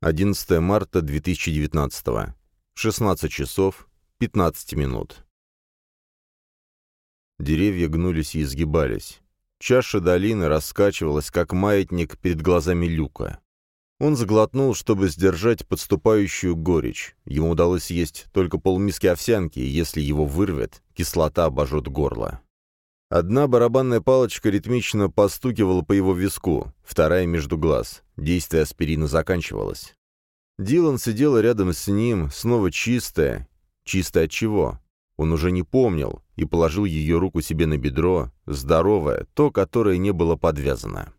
11 марта 2019. 16 часов 15 минут. Деревья гнулись и изгибались. Чаша долины раскачивалась, как маятник перед глазами люка. Он заглотнул, чтобы сдержать подступающую горечь. Ему удалось съесть только полмиски овсянки, и если его вырвет, кислота обожжет горло. Одна барабанная палочка ритмично постукивала по его виску, вторая — между глаз. Действие аспирина заканчивалось. Дилан сидела рядом с ним, снова чистая. Чистая от чего? Он уже не помнил, и положил ее руку себе на бедро, здоровое, то, которое не было подвязано.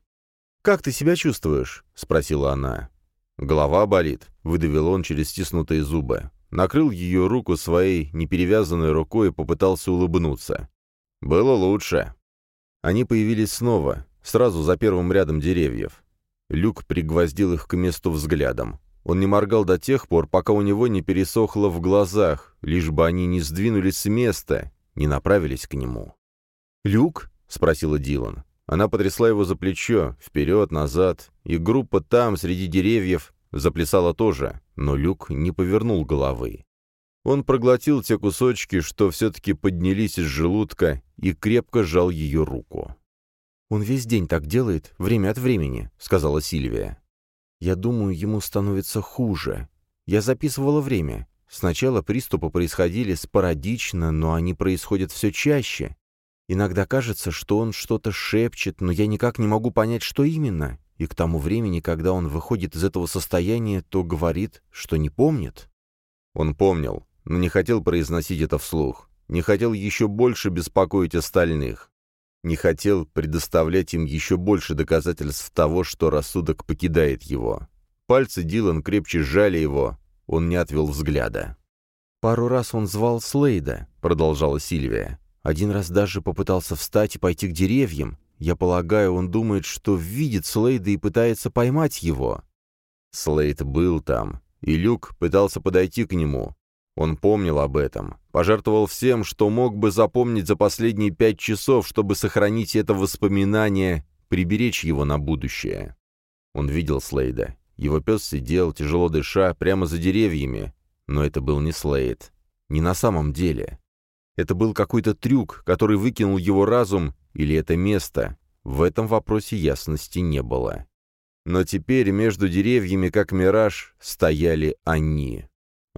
«Как ты себя чувствуешь?» — спросила она. «Голова болит», — выдавил он через стиснутые зубы. Накрыл ее руку своей неперевязанной рукой и попытался улыбнуться. «Было лучше». Они появились снова, сразу за первым рядом деревьев. Люк пригвоздил их к месту взглядом. Он не моргал до тех пор, пока у него не пересохло в глазах, лишь бы они не сдвинулись с места, не направились к нему. «Люк?» — спросила Дилан. Она потрясла его за плечо, вперед, назад, и группа там, среди деревьев, заплясала тоже, но Люк не повернул головы. Он проглотил те кусочки, что все-таки поднялись из желудка, и крепко сжал ее руку. «Он весь день так делает, время от времени», — сказала Сильвия. «Я думаю, ему становится хуже. Я записывала время. Сначала приступы происходили спорадично, но они происходят все чаще. Иногда кажется, что он что-то шепчет, но я никак не могу понять, что именно. И к тому времени, когда он выходит из этого состояния, то говорит, что не помнит». Он помнил, но не хотел произносить это вслух, не хотел еще больше беспокоить остальных, не хотел предоставлять им еще больше доказательств того, что рассудок покидает его. Пальцы Дилан крепче сжали его, он не отвел взгляда. «Пару раз он звал Слейда», — продолжала Сильвия. «Один раз даже попытался встать и пойти к деревьям. Я полагаю, он думает, что видит Слейда и пытается поймать его». Слейд был там, и Люк пытался подойти к нему, он помнил об этом, пожертвовал всем, что мог бы запомнить за последние пять часов, чтобы сохранить это воспоминание, приберечь его на будущее. Он видел Слейда. Его пес сидел, тяжело дыша, прямо за деревьями. Но это был не Слейд. Не на самом деле. Это был какой-то трюк, который выкинул его разум, или это место. В этом вопросе ясности не было. Но теперь между деревьями, как мираж, стояли они.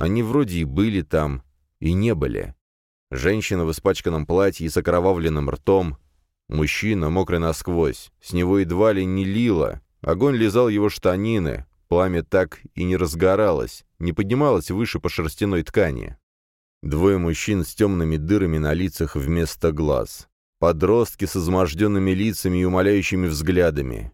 Они вроде и были там, и не были. Женщина в испачканном платье и с окровавленным ртом. Мужчина, мокрый насквозь. С него едва ли не лило. Огонь лизал его штанины. Пламя так и не разгоралось, не поднималось выше по шерстяной ткани. Двое мужчин с темными дырами на лицах вместо глаз. Подростки с изможденными лицами и умоляющими взглядами.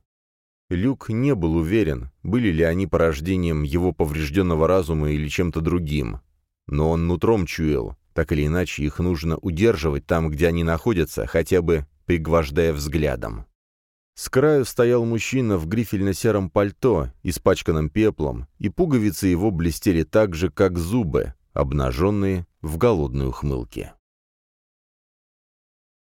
Люк не был уверен, были ли они порождением его поврежденного разума или чем-то другим. Но он нутром чуял, так или иначе их нужно удерживать там, где они находятся, хотя бы пригвождая взглядом. С краю стоял мужчина в грифельно-сером пальто, испачканном пеплом, и пуговицы его блестели так же, как зубы, обнаженные в голодной ухмылке.